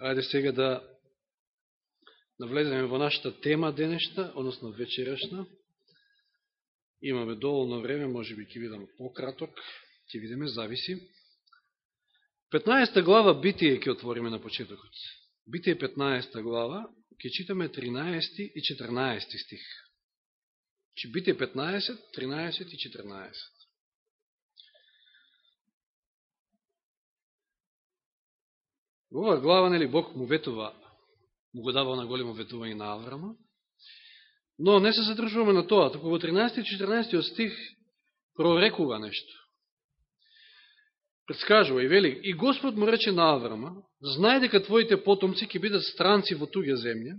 Ајде сега да, да навлеземе во нашата тема денешта, односно вечерашна. Имаме доволно време, може би ќе видам пократок, ќе видиме, зависи. 15 глава Битие ќе отвориме на почетокот. Битие 15 глава, ќе читаме 13 и 14 стих. Че Битие 15, 13 и 14. Во оваа глава, нели, Бог му ветува, му го дава на големо ветување на Аврама, но не се задржуваме на тоа, току во 13 и 14 стих прорекува нешто. Предскажува и вели, и Господ му рече на Аврама, знај дека твоите потомци ќе бидат странци во туѓа земја,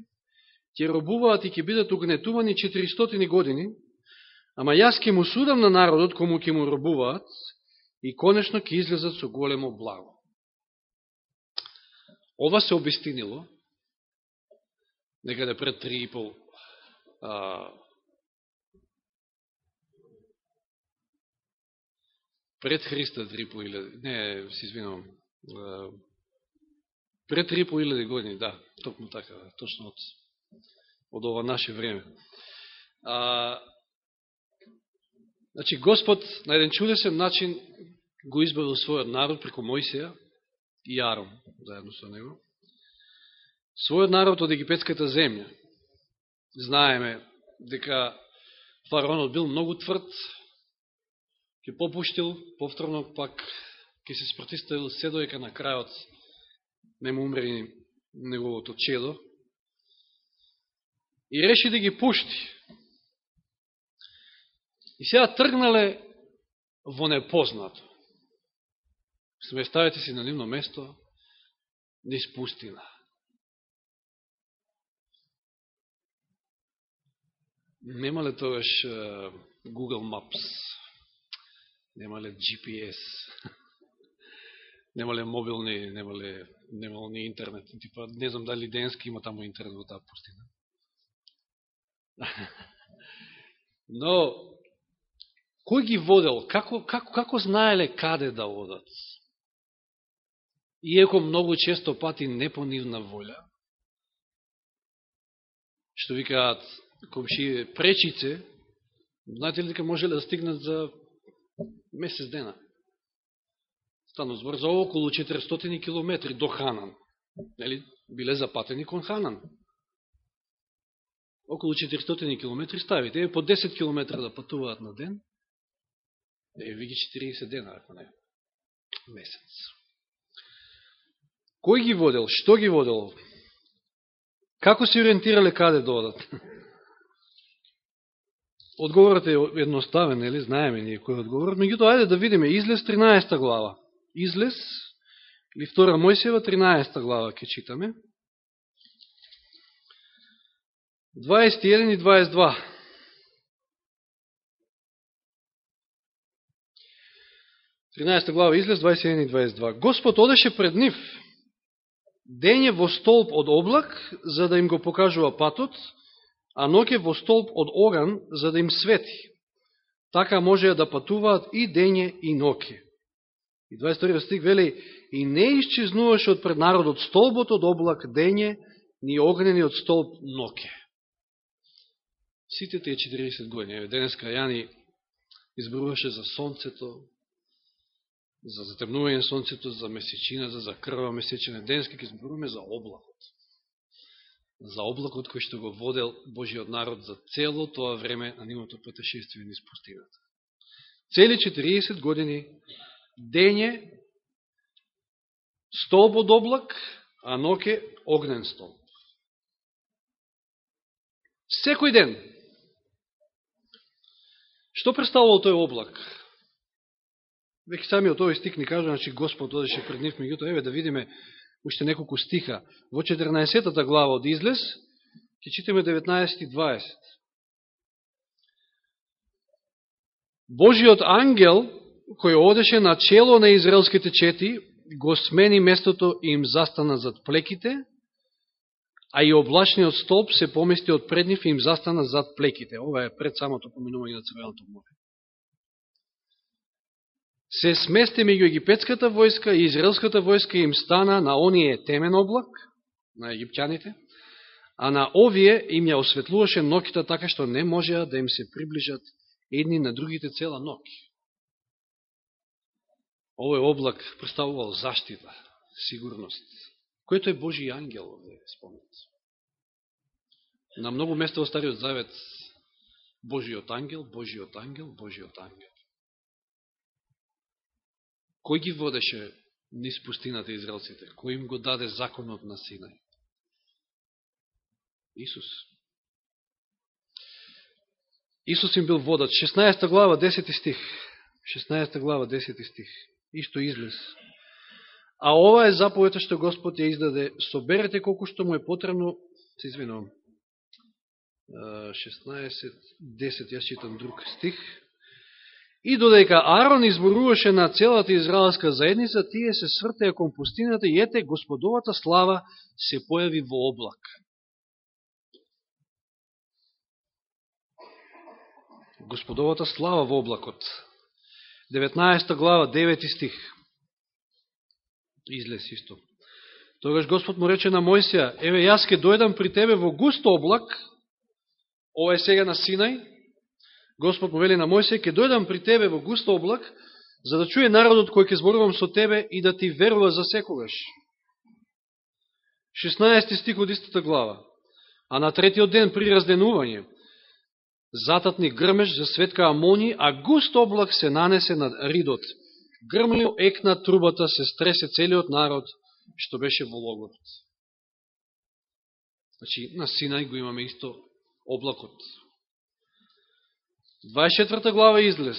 ќе робуваат и ќе бидат угнетувани 400 години, ама јас ќе му судам на народот кому ќе му робуваат и конечно ќе излезат со големо благо. Ова се обистинило некаде пред 3,5 а, пред Христа 3,5 не, се извинувам, пред 3,5 години, да, токму така, точно од, од ова наше време. А, значи, Господ на еден чудесен начин го избавил својот народ преко Мојсија, и Арон, заедно со него, својот народ од египетската земја. Знаеме дека фараонот бил многу тврд, ќе попуштил, повторно пак ќе се спротиставил се доека на крајот не му умре неговото чедо и реши да ги пушти. И сега тргнале во непознато. Се ставите си на нивно место, низ Нема Немале тогаш Google Maps, немале GPS, немале мобилни, немале, немало ни интернет. Типа, не знам дали денски има таму интернет во таа пустина. Но, кој ги водел? Како, како, како знаеле каде да одат? Иеко многу често пати не по нивна волја, што викаат комши пречице, знаете ли дека може да стигнат за месец дена? Стану збор за околу 400 километри до Ханан. Нели, биле запатени кон Ханан. Околу 400 километри ставите. Е, по 10 километра да патуваат на ден. Е, виги 40 дена, ако не. Месец. Кој ги водел? Што ги водел? Како се ориентирале каде да одат? Одговорот е едноставен, нели? Знаеме ние кој е одговорот. Меѓутоа, ајде да видиме. Излез 13 глава. Излез, или втора Мојсева, 13 глава ќе читаме. 21 и 22. Тринаеста глава излез, 21 и 22. Господ одеше пред нив дење во столб од облак, за да им го покажува патот, а ноќе во столб од оган, за да им свети. Така може да патуваат и дење и ноќе. И 22 стих вели, и не исчезнуваше од пред народот столбот од облак дење, ни огнени од столб ноќе. Сите тие 40 години, денеска Јани изборуваше за сонцето, за затемнување сонцето, за месечина, за крва месечина. Денеска ќе зборуваме за облакот. За облакот кој што го водел Божиот народ за цело тоа време на нивното пътешествие низ пустината. Цели 40 години дење столб од облак, а ноке огнен столб. Секој ден. Што представувал тој облак? Веќе самиот овој стик ни кажа, значи Господ одеше пред нив, меѓуто, еве да видиме уште неколку стиха. Во 14 глава од Излез, ќе читаме 19 и 20. Божиот ангел, кој одеше на чело на израелските чети, го смени местото и им застана зад плеките, а и облачниот столб се помести од преднив и им застана зад плеките. Ова е пред самото поминување на Црвеното море се смести меѓу египетската војска и израелската војска им стана на оние темен облак, на египтјаните, а на овие им ја осветлуваше ноките така што не можеа да им се приближат едни на другите цела ноки. Овој облак представувал заштита, сигурност, којто е Божи ангел овде спомнат. На многу места во Стариот Завет Божиот ангел, Божиот ангел, Божиот ангел. Кој ги водеше низ пустината израелците? Кој им го даде законот на Синај? Исус. Исус им бил водач. 16 глава, 10 стих. 16 глава, 10 стих. Исто излез. А ова е заповета што Господ ја издаде. Соберете колку што му е потребно. Се извинувам. 16, 10, јас читам друг стих. И додека Арон изборуваше на целата израелска заедница, тие се свртеа кон пустината и ете, Господовата слава се појави во облак. Господовата слава во облакот. 19 глава, 9 стих. Излез исто. Тогаш Господ му рече на Мојсија, еве јас ке дојдам при тебе во густ облак, ова е сега на Синај, Господ му вели на Мојсе, ке дојдам при тебе во густ облак, за да чуе народот кој ќе зборувам со тебе и да ти верува за секогаш. 16 стих од истата глава. А на третиот ден при разденување, зататни грмеш за светка Амони, а густ облак се нанесе над Ридот. Грмлио екна трубата, се стресе целиот народ, што беше во логорот. Значи, на Синај го имаме исто облакот. 24 глава излез.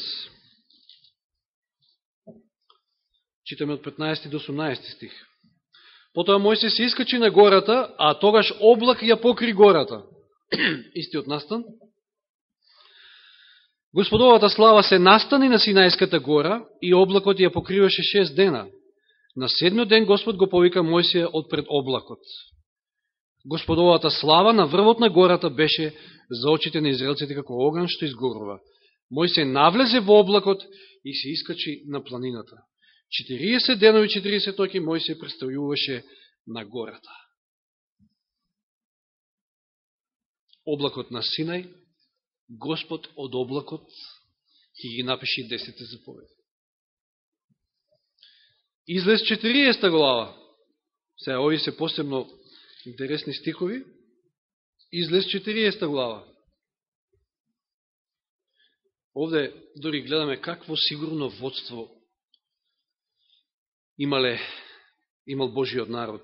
Читаме од 15 до 18 стих. Потоа Мојсе се искачи на гората, а тогаш облак ја покри гората. Истиот настан. Господовата слава се настани на Синајската гора и облакот ја покриваше 6 дена. На седмиот ден Господ го повика Мојсија од пред облакот. Господовата слава на врвот на гората беше за очите на израелците како оган што изгорува. Мој се навлезе во облакот и се искачи на планината. 40 денови 40 токи мој се представуваше на гората. Облакот на Синај, Господ од облакот ќе ги напиши 10 заповеди. Излез 40 глава. Сега, ови се посебно интересни стихови. Излез 40 глава. Овде дори гледаме какво сигурно водство имале, имал Божиот народ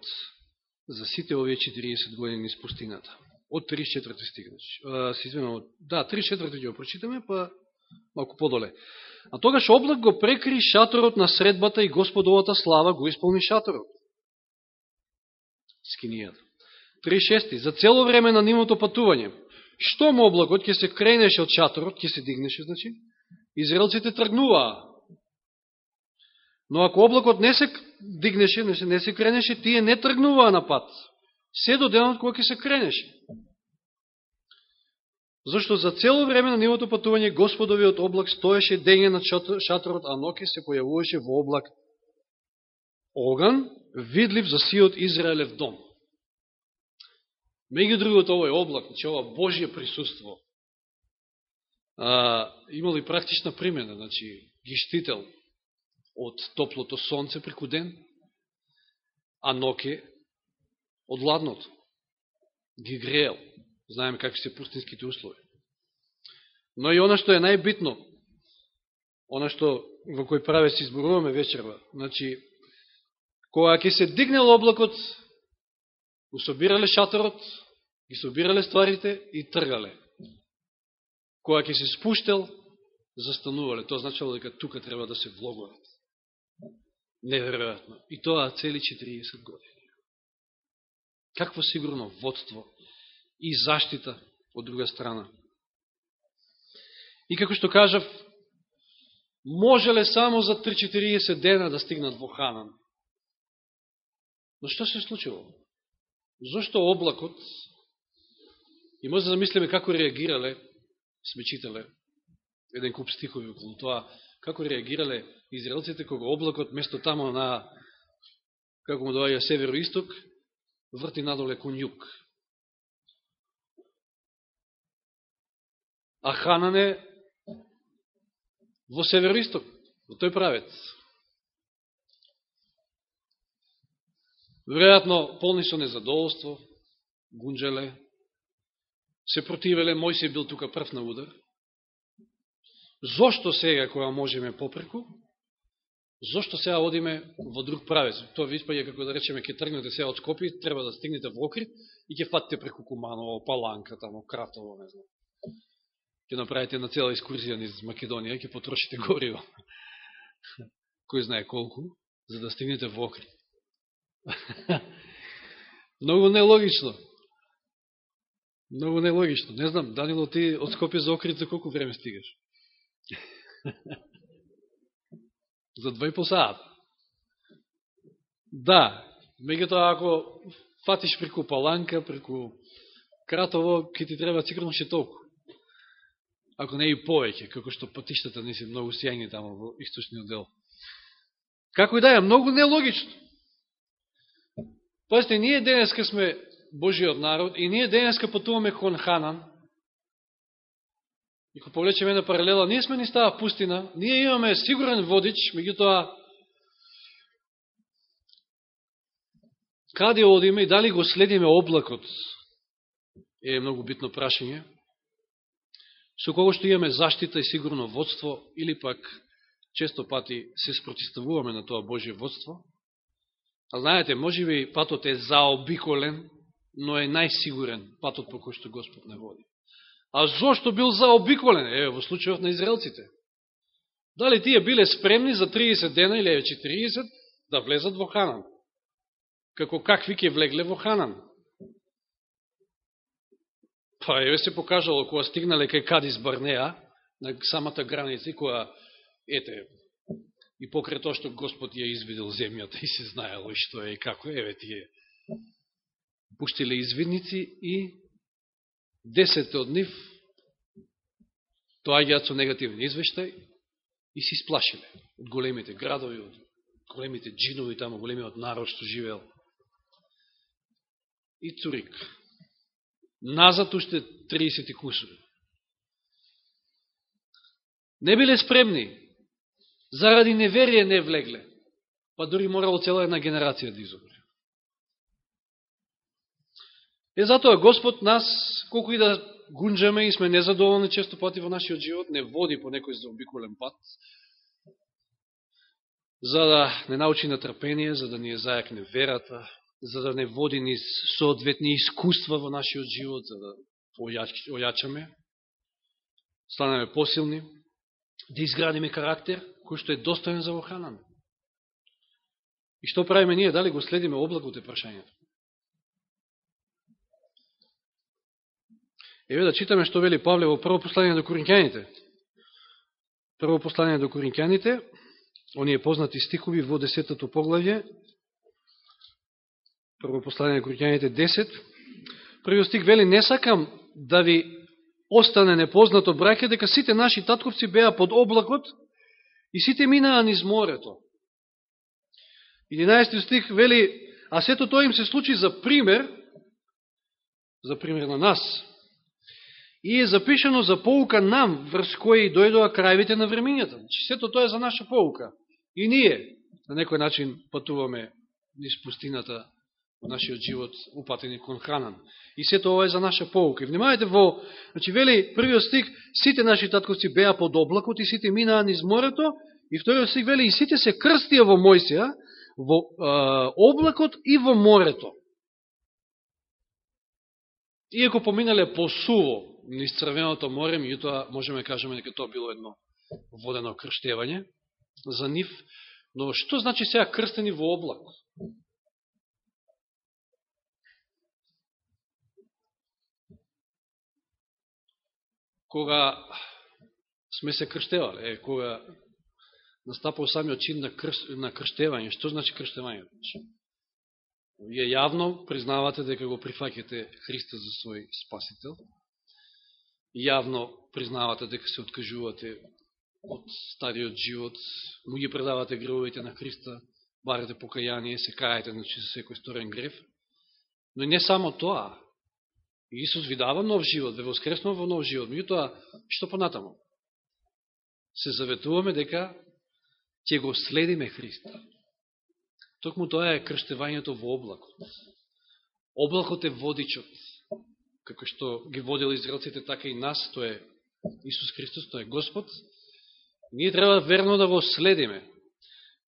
за сите овие 40 години из пустината. Од 34 стих. Се извинам, да, 34 ќе го прочитаме, па малку подоле. А тогаш облак го прекри шаторот на средбата и Господовата слава го исполни шаторот. Скинијата. 36. За цело време на нивото патување, што му облакот ќе се кренеше од шаторот, ќе се дигнеше, значи, израелците тргнуваа. Но ако облакот не се дигнеше, не се, не се кренеше, тие не тргнуваа на пат. Се до денот кога ќе се кренеше. Зашто за цело време на нивото патување Господовиот облак стоеше дење на шаторот, а ноке се појавуваше во облак оган, видлив за сиот Израелев дом. Меѓу другото, овој облак, значи ова Божие присуство, а, имал и практична примена, значи ги штител од топлото сонце преку ден, а ноке од ладното. Ги греел. Знаеме какви се пустинските услови. Но и она што е најбитно, она што во кој праве се изборуваме вечерва, значи, кога ќе се дигнел облакот, Го собирале шаторот, ги собирале стварите и тргале. Која ќе се спуштел, застанувале. Тоа значило дека тука треба да се влогорат. Неверојатно. И тоа цели 40 години. Какво сигурно водство и заштита од друга страна. И како што кажав, можеле само за 3-40 дена да стигнат во Ханан. Но што се случило? Зошто облакот, и може да замислиме како реагирале, сме читале, еден куп стихови околу тоа, како реагирале израелците кога облакот, место тамо на, како му доаја северо-исток, врти надоле кон југ. А Ханане во во североисток, во тој правец. Веројатно полни со незадоволство, гунджеле, се противеле, Мојсей бил тука прв на удар. Зошто сега, која можеме попреку, зошто сега одиме во друг правец? Тоа ви испаѓа, како да речеме, ќе тргнете сега од Скопи, треба да стигнете во Окрит и ќе фатите преку Куманово, Паланка, тамо, Кратово, не знам. Ќе направите на цела екскурзија низ Македонија, ќе потрошите гориво. Кој знае колку, за да стигнете во Окрит. Многу нелогично. Многу нелогично. Не знам, Данило, ти од Скопје за Окрит за колку време стигаш? за два и по саат. Да, меѓутоа ако фатиш преку Паланка, преку Кратово, ќе ти треба сигурно ше толку. Ако не и повеќе, како што патиштата не си многу сјајни тамо во источниот дел. Како и да е, многу нелогично. Пазите, ние денеска сме Божиот народ и ние денеска патуваме кон Ханан. И кога повлечеме една паралела, ние сме ни става пустина, ние имаме сигурен водич, меѓутоа каде одиме и дали го следиме облакот е многу битно прашање. Со кого што имаме заштита и сигурно водство или пак често пати се спротиставуваме на тоа Божие водство. А знаете, може би патот е заобиколен, но е најсигурен патот по кој што Господ не води. А зошто бил заобиколен? Е, во случајот на израелците. Дали тие биле спремни за 30 дена или 40 да влезат во Ханан? Како какви ке влегле во Ханан? Па еве се покажало кога стигнале кај Кадис Барнеа, на самата граница, која, ете, и покрај тоа што Господ ја извидел земјата и се знаело и што е и како, еве тие пуштиле извидници и десет од нив доаѓаат со негативен извештај и се исплашиле од големите градови, од големите джинови тамо, големиот народ што живеел. И цурик. Назад уште 30 кусови. Не биле спремни, заради неверие не влегле, па дори морало цела една генерација да изобре. Е, затоа Господ нас, колку и да гунджаме и сме незадоволни често пати во нашиот живот, не води по некој заобиколен пат, за да не научи на трпение, за да ни е зајакне верата, за да не води ни соодветни искуства во нашиот живот, за да ојачаме, станеме посилни, да изградиме карактер кој што е достоен за охранан. И што правиме ние? Дали го следиме облакот е прашањето? Еве да читаме што вели Павле во прво послание до Коринќаните. Прво послание до Коринќаните, оние познати стихови во десетото поглавје, прво послание до Коринќаните 10, првиот стих вели, не сакам да ви остане непознато, браке, дека сите наши татковци беа под облакот и сите минаа низ морето. 11 стих вели, а сето тоа им се случи за пример, за пример на нас, и е запишено за поука нам, врз кој дојдоа крајвите на времењата. Значи, сето тоа е за наша поука. И ние, на некој начин, патуваме низ пустината во нашиот живот, упатени кон хранан. И сето ова е за наша поука. И внимавајте во, значи, вели првиот стик, сите наши татковци беа под облакот и сите минаа низ морето, и вториот стик вели, и сите се крстија во Мојсија, во е, облакот и во морето. Иако поминале по суво, низ Црвеното море, меѓутоа можеме да кажеме дека тоа било едно водено крштевање за нив. Но што значи сега крстени во облак? Кога сме се крштевале, е, кога настапал самиот чин на, крш, на крштевање, што значи крштевање? Вие јавно признавате дека го прифакете Христа за свој спасител, јавно признавате дека се откажувате од стариот живот, му ги предавате гревовите на Христа, барате покаяние, се кајате значи, за секој сторен грев. Но не само тоа. Исус ви дава нов живот, ве воскреснува во нов живот. Меѓутоа, што понатамо? Се заветуваме дека ќе го следиме Христа. Токму тоа е крштевањето во облакот. Облакот е водичот. Како што ги водил израелците, така и нас, тоа е Исус Христос, тоа е Господ. Ние треба верно да го следиме.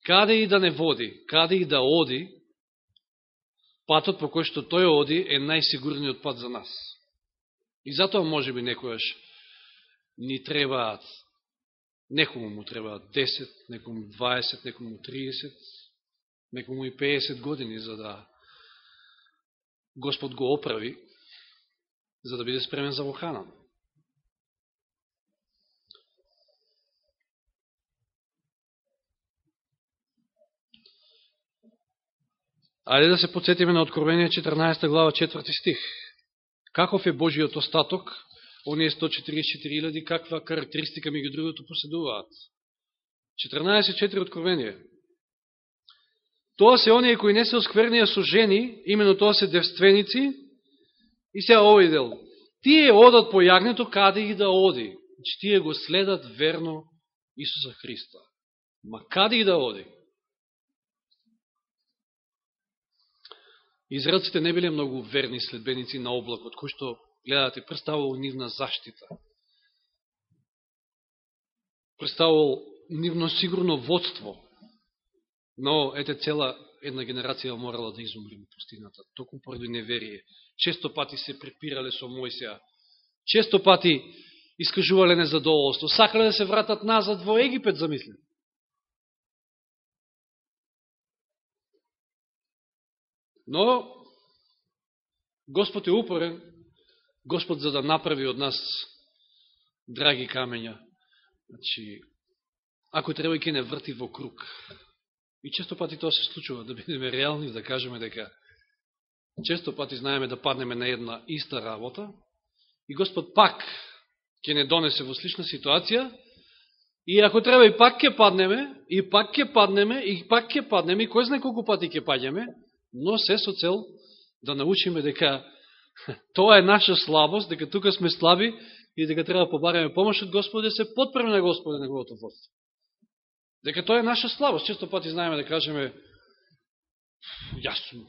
Каде и да не води, каде и да оди, патот по кој што тој оди е најсигурниот пат за нас. И затоа може би некојаш ни требаат, некому му требаат 10, некому 20, некому 30, некому и 50 години за да Господ го оправи, за да биде спремен за Воханан. Ајде да се подсетиме на Откровение 14 глава 4 стих. Каков е Божиот остаток? Оние 144.000, каква карактеристика меѓу другото поседуваат? 14.4 Откровение. Тоа се оние кои не се осквернија со жени, имено тоа се девственици, и се овој дел. Тие одат по јагнето каде и да оди. Значи, тие го следат верно Исуса Христа. Ма каде и да оди? Израелците не биле многу верни следбеници на облакот, кој што, гледате, представувал нивна заштита. Представувал нивно сигурно водство. Но, ете, цела една генерација морала да изумри на пустината, току поради неверие. Често пати се препирале со Мојсија. Често пати искажувале незадоволство. Сакале да се вратат назад во Египет, замислен. Но, Господ е упорен, Господ за да направи од нас драги камења. Значи, ако треба и ке не врти во круг. И често пати тоа се случува, да бидеме реални, да кажеме дека често пати знаеме да паднеме на една иста работа и Господ пак ќе не донесе во слична ситуација и ако треба и пак ќе паднеме, и пак ќе паднеме, и пак ќе паднеме, и кој знае колку пати ќе паѓаме, но се со цел да научиме дека тоа е наша слабост, дека тука сме слаби и дека треба да побараме помош од Господи да се подпреме на Господи неговото водство. Дека тоа е наша слабост. Често пати знаеме да кажеме јас сум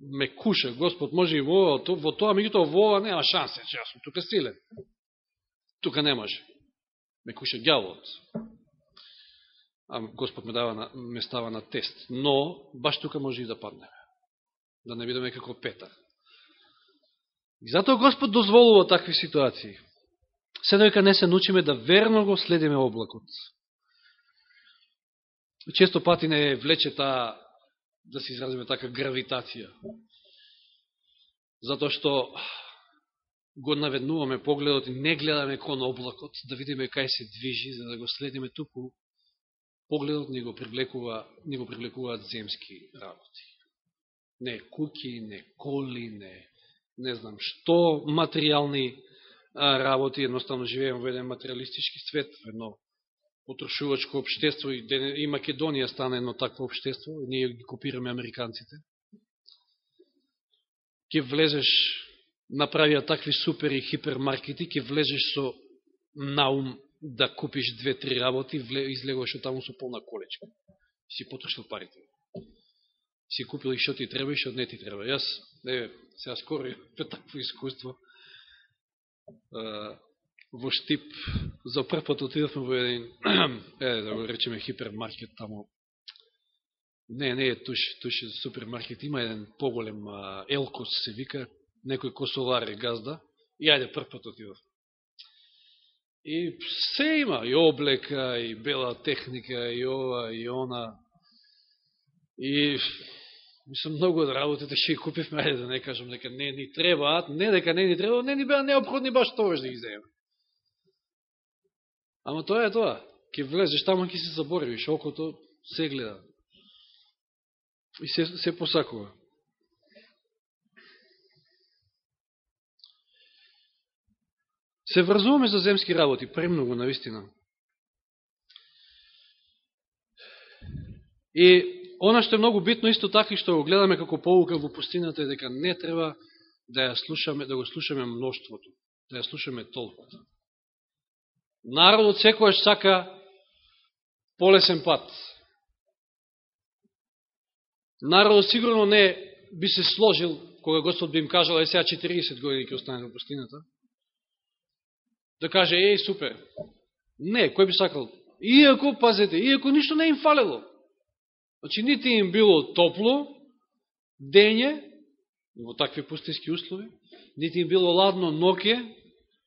ме куша, Господ може и во, во тоа, меѓутоа во ова нема шансе, че јас сум тука силен. Тука не може. Ме куша гјавот Господ ме, дава, ме става на тест. Но, баш тука може и да паднеме. Да не бидеме како Петар. И затоа Господ дозволува такви ситуации. Се дека не се научиме да верно го следиме облакот. Често пати не влече таа, да се изразиме така, гравитација. Затоа што го наведнуваме погледот и не гледаме кон облакот, да видиме кај се движи, за да го следиме туку погледот ни го привлекува, ни го привлекуваат земски работи. Не куки, не коли, не не знам што материјални работи, едноставно живеем во еден материалистички свет, во едно потрошувачко обштество и, и Македонија стане едно такво обштество, ние ги копираме американците. Ке влезеш, направија такви супери хипермаркети, ке влезеш со наум да купиш две-три работи, излегуваш од таму со полна колечка. Си потрошил парите. Си купил и што ти треба и што не ти треба. Јас, не, сега скоро имам такво искуство. во Штип, за прв пат отидавме во еден, е, да го речеме, хипермаркет таму. Не, не е туш, туш е супермаркет, има еден поголем Елкос се вика, некој косовар е газда, и ајде прв пат отидавме И се има, и облека, и бела техника, и ова, и она. И мислам, многу од работите ще ги купивме, ајде да не кажам дека не ни требаат, не дека не ни треба, не ни беа необходни баш тоа да ги земе. Ама тоа е тоа. Ке влезеш таму, ке се заборивиш, окото се гледа. И се, се посакува. Се врзуваме за земски работи, премногу, наистина. И она што е многу битно исто така и што го гледаме како поука во пустината е дека не треба да ја слушаме, да го слушаме мноштвото, да ја слушаме толкото. Народот секојаш сака полесен пат. Народот сигурно не би се сложил кога Господ би им кажал, е сега 40 години ќе остане во пустината, да каже, еј, супер. Не, кој би сакал? Иако, пазете, иако ништо не им фалело. Значи, нити им било топло, дење, во такви пустински услови, нити им било ладно ноке,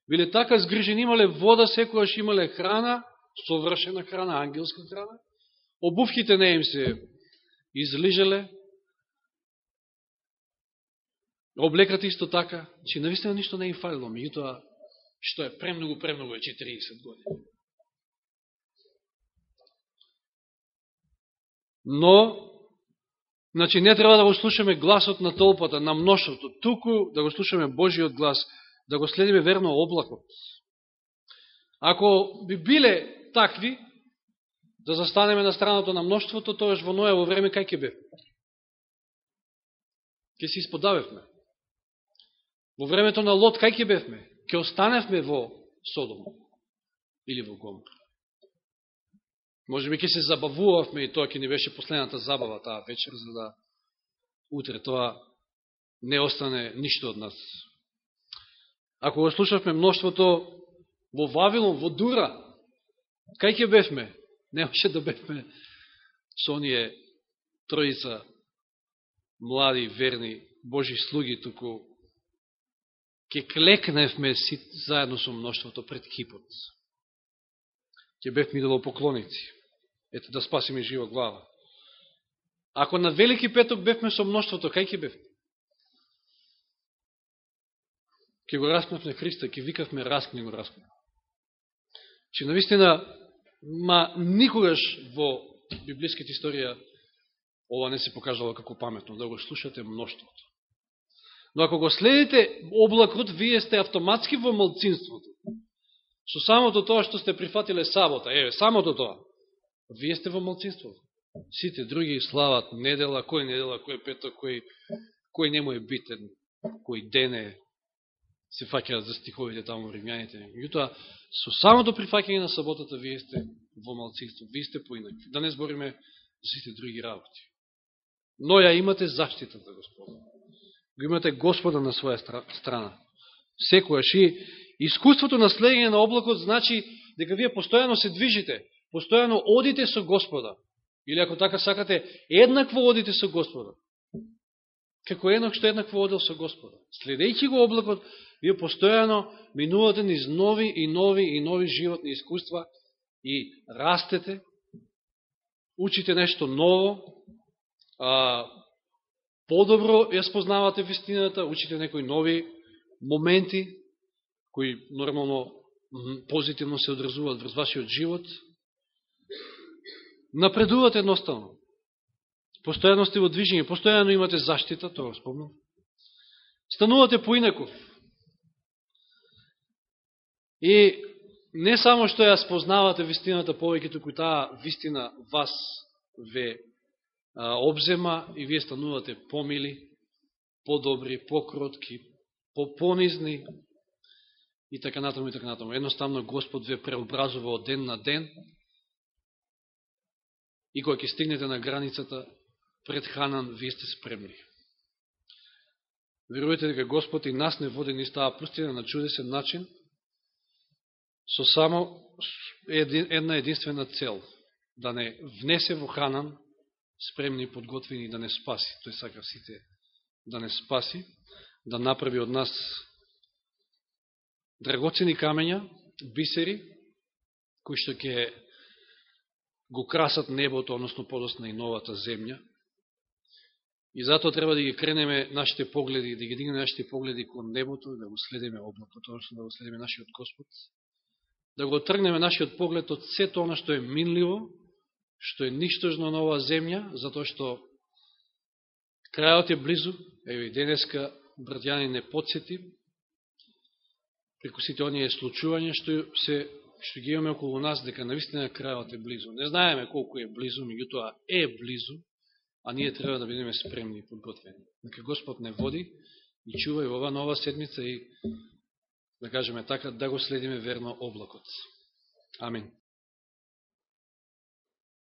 биле така сгрижени, имале вода, секојаш имале храна, совршена храна, ангелска храна, обувките не им се излижеле, облекат исто така, че навистина ништо не им фалило, меѓутоа, што е премногу, премногу е 40 години. Но, значи, не треба да го слушаме гласот на толпата, на мношото, туку да го слушаме Божиот глас, да го следиме верно облакот. Ако би биле такви, да застанеме на страната на мноштвото, тоеш во Ноево време кај ќе бе? Ке се исподавевме. Во времето на Лот, кај ќе бевме? Ќе останевме во Содом или во Гом. Може би ќе се забавувавме и тоа ќе ни беше последната забава таа вечер, за да утре тоа не остане ништо од нас. Ако го слушавме мноштвото во Вавилон, во Дура, кај ќе бевме? Немаше да бевме со оние троица млади, верни, Божи слуги, туку ќе клекневме си заедно со мноштвото пред кипот. Ќе бевме идолопоклоници. Ето да спасиме жива глава. Ако на Велики петок бевме со мноштвото, кај ќе бевме? Ке го распнавме Христа, ке викавме раскни го раскни. Че навистина ма никогаш во библиската историја ова не се покажало како паметно, да го слушате мноштвото. Но ако го следите облакот, вие сте автоматски во малцинството. Со самото тоа што сте прифатиле сабота, еве, самото тоа, вие сте во малцинството. Сите други слават недела, кој недела, кој пето, кој, кој не му е битен, кој ден е, се факеат за стиховите таму римјаните. Меѓутоа, со самото прифакење на саботата, вие сте во малцинство, вие сте поинакви. Да не збориме за сите други работи. Но ја имате заштитата, Господа. Го имате Господа на своја страна. Секојаш и искуството на следење на облакот значи дека вие постојано се движите, постојано одите со Господа. Или ако така сакате, еднакво одите со Господа. Како еднак што еднакво одел со Господа. Следејќи го облакот, вие постојано минувате низ нови и нови и нови животни искуства и растете, учите нешто ново, а, подобро ја спознавате вистината, учите некои нови моменти, кои нормално позитивно се одразуваат врз вашиот живот, напредувате едноставно. Постојано сте во движење, постојано имате заштита, тоа спомнам. Станувате поинаков. И не само што ја спознавате вистината повеќе, туку таа вистина вас ве обзема и вие станувате помили, подобри, покротки, попонизни и така натаму и така натаму. Едноставно Господ ве преобразува од ден на ден и кога ќе стигнете на границата пред Ханан, вие сте спремни. Верувате дека Господ и нас не води ни става пустина на чудесен начин, со само една единствена цел, да не внесе во Ханан спремни и подготвени да не спаси. Тој сака сите да не спаси, да направи од нас драгоцени камења, бисери, кои што ќе го красат небото, односно подосна и новата земја, И затоа треба да ги кренеме нашите погледи, да ги дигнеме нашите погледи кон небото, да го следиме облакот, односно да го следиме нашиот Господ, да го тргнеме нашиот поглед од сето она што е минливо, што е ништожно на оваа земја, затоа што крајот е близу, еве и денеска братјани не подсети, преку сите оние случувања што се што ги имаме околу нас, дека навистина крајот е близу. Не знаеме колку е близу, меѓутоа е близу, а ние треба да бидеме спремни и подготвени. Нека Господ не води и чува и ова нова седмица и, да кажеме така, да го следиме верно облакот. Амин.